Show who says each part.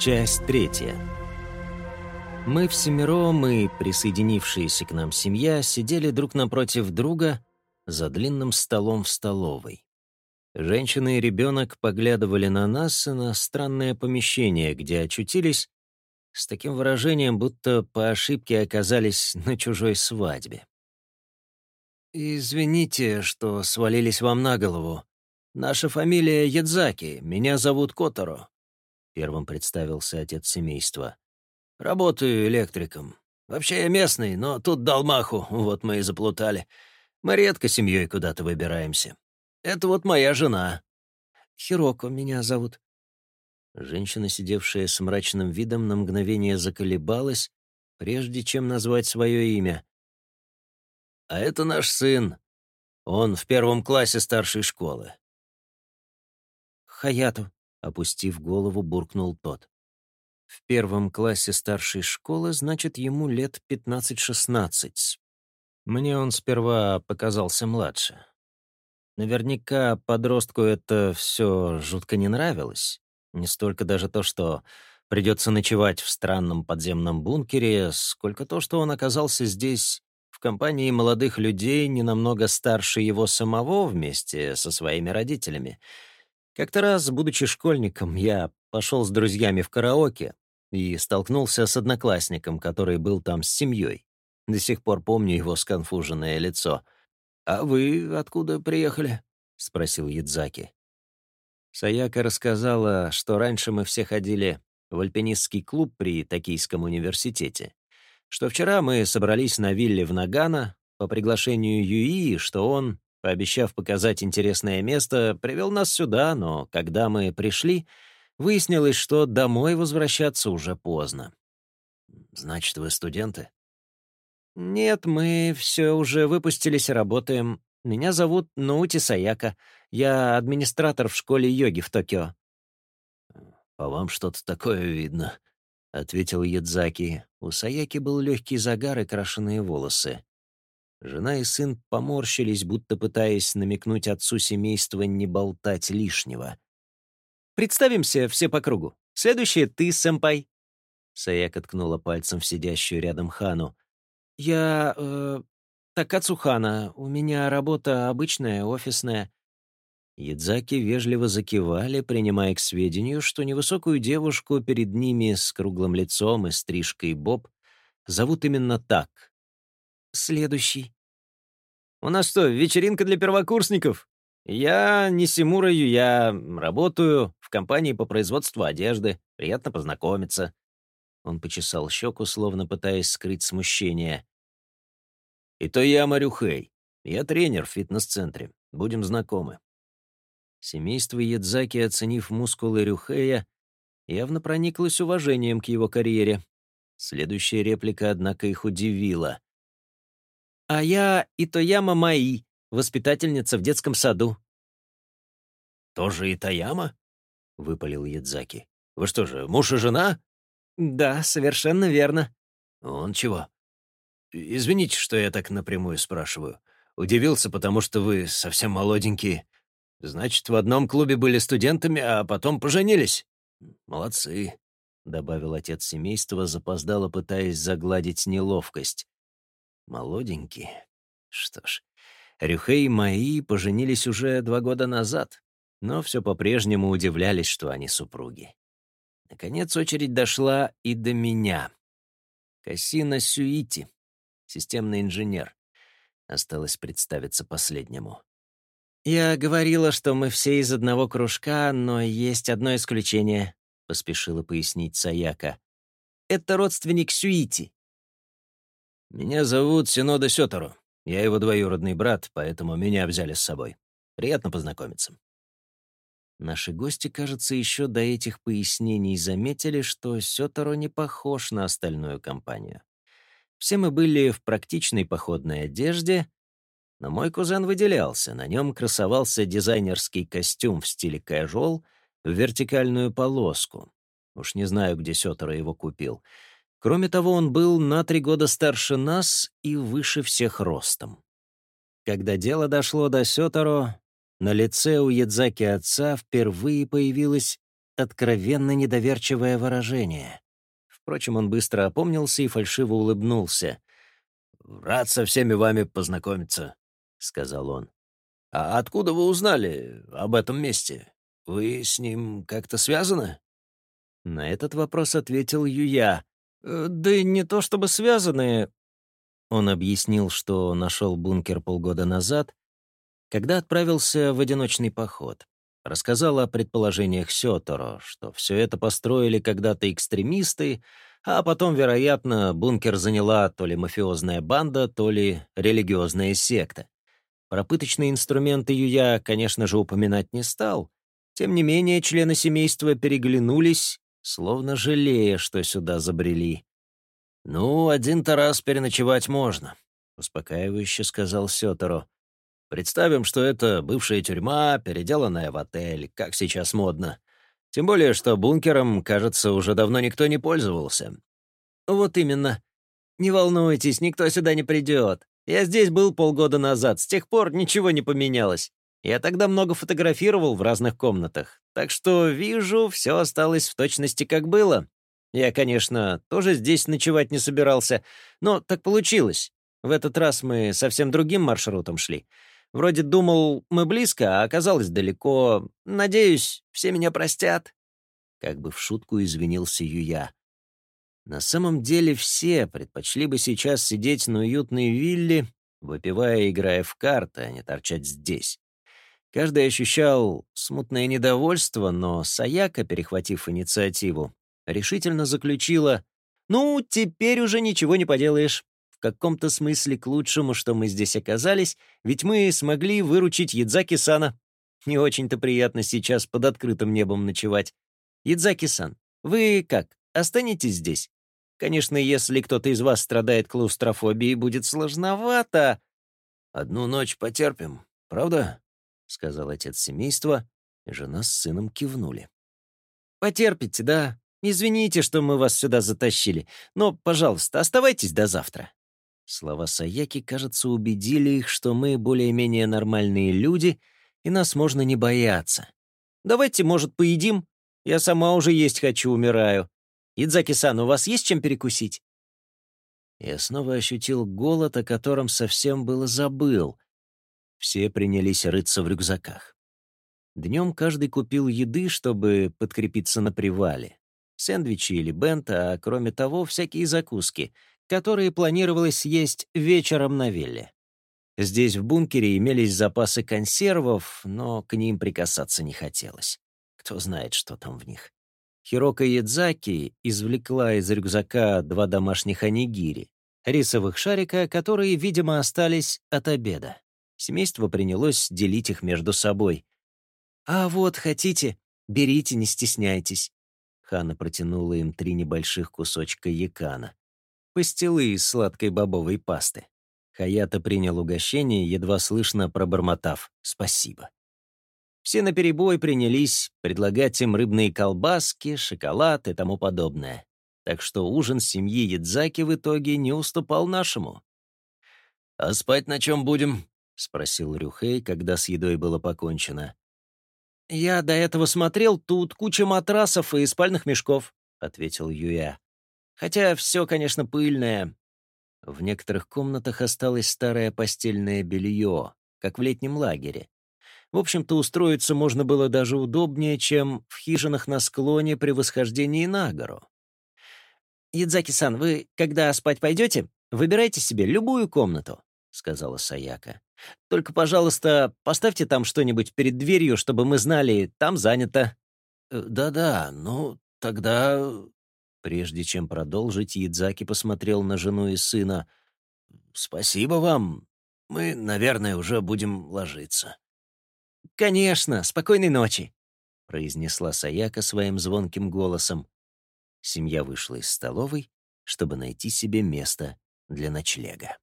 Speaker 1: Часть третья. Мы всемиром и присоединившаяся к нам семья сидели друг напротив друга за длинным столом в столовой. Женщина и ребенок поглядывали на нас и на странное помещение, где очутились, с таким выражением, будто по ошибке оказались на чужой свадьбе. «Извините, что свалились вам на голову. Наша фамилия Ядзаки, меня зовут Которо», — первым представился отец семейства. «Работаю электриком. Вообще я местный, но тут дал маху, вот мы и заплутали. Мы редко семьей куда-то выбираемся. Это вот моя жена. Хироко меня зовут». Женщина, сидевшая с мрачным видом, на мгновение заколебалась, прежде чем назвать свое имя. «А это наш сын. Он в первом классе старшей школы». «Хаяту», — опустив голову, буркнул тот. «В первом классе старшей школы, значит, ему лет пятнадцать-шестнадцать. Мне он сперва показался младше. Наверняка подростку это все жутко не нравилось. Не столько даже то, что придется ночевать в странном подземном бункере, сколько то, что он оказался здесь в компании молодых людей, не намного старше его самого вместе со своими родителями. Как-то раз, будучи школьником, я пошел с друзьями в караоке и столкнулся с одноклассником, который был там с семьей. До сих пор помню его сконфуженное лицо — «А вы откуда приехали?» — спросил Ядзаки. Саяка рассказала, что раньше мы все ходили в альпинистский клуб при Токийском университете, что вчера мы собрались на вилле в Нагано по приглашению Юи, что он, пообещав показать интересное место, привел нас сюда, но когда мы пришли, выяснилось, что домой возвращаться уже поздно. «Значит, вы студенты?» «Нет, мы все уже выпустились и работаем. Меня зовут Наути Саяка. Я администратор в школе йоги в Токио». «По вам что-то такое видно», — ответил Ядзаки. У Саяки был легкий загар и крашеные волосы. Жена и сын поморщились, будто пытаясь намекнуть отцу семейства не болтать лишнего. «Представимся все по кругу. Следующее ты, сэмпай». Саяка ткнула пальцем в сидящую рядом Хану. «Я... Э, Такацухана. У меня работа обычная, офисная». Ядзаки вежливо закивали, принимая к сведению, что невысокую девушку перед ними с круглым лицом и стрижкой боб зовут именно так. «Следующий». «У нас что, вечеринка для первокурсников?» «Я не Симураю, я работаю в компании по производству одежды. Приятно познакомиться». Он почесал щеку, словно пытаясь скрыть смущение. И то я Марюхей. Я тренер в фитнес-центре. Будем знакомы». Семейство Ядзаки, оценив мускулы Рюхея, явно прониклось уважением к его карьере. Следующая реплика, однако, их удивила. «А я Итояма Маи, воспитательница в детском саду». «Тоже Итояма?» — выпалил Ядзаки. «Вы что же, муж и жена?» «Да, совершенно верно». «Он чего? Извините, что я так напрямую спрашиваю. Удивился, потому что вы совсем молоденькие. Значит, в одном клубе были студентами, а потом поженились. Молодцы, — добавил отец семейства, запоздало пытаясь загладить неловкость. Молоденькие. Что ж, Рюхей и Маи поженились уже два года назад, но все по-прежнему удивлялись, что они супруги. Наконец очередь дошла и до меня. Кассина Сюити, системный инженер. Осталось представиться последнему. «Я говорила, что мы все из одного кружка, но есть одно исключение», — поспешила пояснить Саяка. «Это родственник Сюити». «Меня зовут Синода Сётору. Я его двоюродный брат, поэтому меня взяли с собой. Приятно познакомиться». Наши гости, кажется, еще до этих пояснений заметили, что Сётору не похож на остальную компанию. Все мы были в практичной походной одежде, но мой кузен выделялся. На нем красовался дизайнерский костюм в стиле casual в вертикальную полоску. Уж не знаю, где Сётора его купил. Кроме того, он был на три года старше нас и выше всех ростом. Когда дело дошло до Сёторо, на лице у Ядзаки отца впервые появилось откровенно недоверчивое выражение. Впрочем, он быстро опомнился и фальшиво улыбнулся.
Speaker 2: «Рад со всеми вами познакомиться», — сказал он. «А откуда вы узнали об этом месте? Вы с ним как-то связаны?»
Speaker 1: На этот вопрос ответил Юя. «Э, «Да не то чтобы связаны». Он объяснил, что нашел бункер полгода назад, когда отправился в одиночный поход. Рассказал о предположениях Сёторо, что все это построили когда-то экстремисты, а потом, вероятно, бункер заняла то ли мафиозная банда, то ли религиозная секта. Про пыточные инструменты Юя, конечно же, упоминать не стал. Тем не менее, члены семейства переглянулись, словно жалея, что сюда забрели.
Speaker 2: «Ну, один-то раз переночевать можно», — успокаивающе сказал Сёторо. Представим, что это бывшая тюрьма, переделанная в отель, как сейчас модно. Тем более, что бункером, кажется, уже давно никто не пользовался.
Speaker 1: Вот именно. Не волнуйтесь, никто сюда не придет. Я здесь был полгода назад, с тех пор ничего не поменялось. Я тогда много фотографировал в разных комнатах, так что вижу, все осталось в точности как было. Я, конечно, тоже здесь ночевать не собирался, но так получилось. В этот раз мы совсем другим маршрутом шли. Вроде думал, мы близко, а оказалось далеко. Надеюсь, все меня простят». Как бы в шутку извинился Юя. На самом деле все предпочли бы сейчас сидеть на уютной вилле, выпивая и играя в карты, а не торчать здесь. Каждый ощущал смутное недовольство, но Саяка, перехватив инициативу, решительно заключила «Ну, теперь уже ничего не поделаешь каком-то смысле к лучшему, что мы здесь оказались, ведь мы смогли выручить Ядзаки-сана. Не очень-то приятно сейчас под открытым небом ночевать. Ядзаки-сан, вы как, останетесь здесь? Конечно, если кто-то из вас страдает клаустрофобией, будет сложновато.
Speaker 2: «Одну ночь потерпим, правда?» — сказал отец семейства, жена с сыном кивнули.
Speaker 1: «Потерпите, да. Извините, что мы вас сюда затащили, но, пожалуйста, оставайтесь до завтра». Слова Саяки, кажется, убедили их, что мы более-менее нормальные люди, и нас можно не бояться. Давайте, может, поедим? Я сама уже есть хочу, умираю. Идзаки-сан, у вас есть чем перекусить?» Я снова ощутил голод, о котором совсем было забыл. Все принялись рыться в рюкзаках. Днем каждый купил еды, чтобы подкрепиться на привале. Сэндвичи или бента, а кроме того, всякие закуски — которые планировалось съесть вечером на вилле. Здесь, в бункере, имелись запасы консервов, но к ним прикасаться не хотелось. Кто знает, что там в них. Хирока Ядзаки извлекла из рюкзака два домашних анигири, рисовых шарика, которые, видимо, остались от обеда. Семейство принялось делить их между собой. «А вот, хотите, берите, не стесняйтесь». Хана протянула им три небольших кусочка якана пастилы из сладкой бобовой пасты. Хаята принял угощение, едва слышно пробормотав «спасибо». Все наперебой принялись предлагать им рыбные колбаски, шоколад и тому подобное. Так что ужин семьи Ядзаки в итоге не уступал нашему.
Speaker 2: «А спать на чем будем?»
Speaker 1: — спросил Рюхей, когда с едой было покончено. «Я до этого смотрел, тут куча матрасов и спальных мешков», — ответил Юя. Хотя все, конечно, пыльное. В некоторых комнатах осталось старое постельное белье, как в летнем лагере. В общем-то, устроиться можно было даже удобнее, чем в хижинах на склоне при восхождении на гору. «Ядзаки-сан, вы, когда спать пойдете, выбирайте себе любую комнату», — сказала Саяка. «Только, пожалуйста, поставьте там что-нибудь перед дверью, чтобы мы знали, там занято».
Speaker 2: «Э, «Да-да, ну, тогда
Speaker 1: Прежде чем продолжить, Ядзаки посмотрел на жену и сына.
Speaker 2: «Спасибо вам. Мы, наверное, уже будем ложиться».
Speaker 1: «Конечно. Спокойной ночи», — произнесла Саяка своим звонким голосом. Семья вышла из столовой, чтобы найти себе место для ночлега.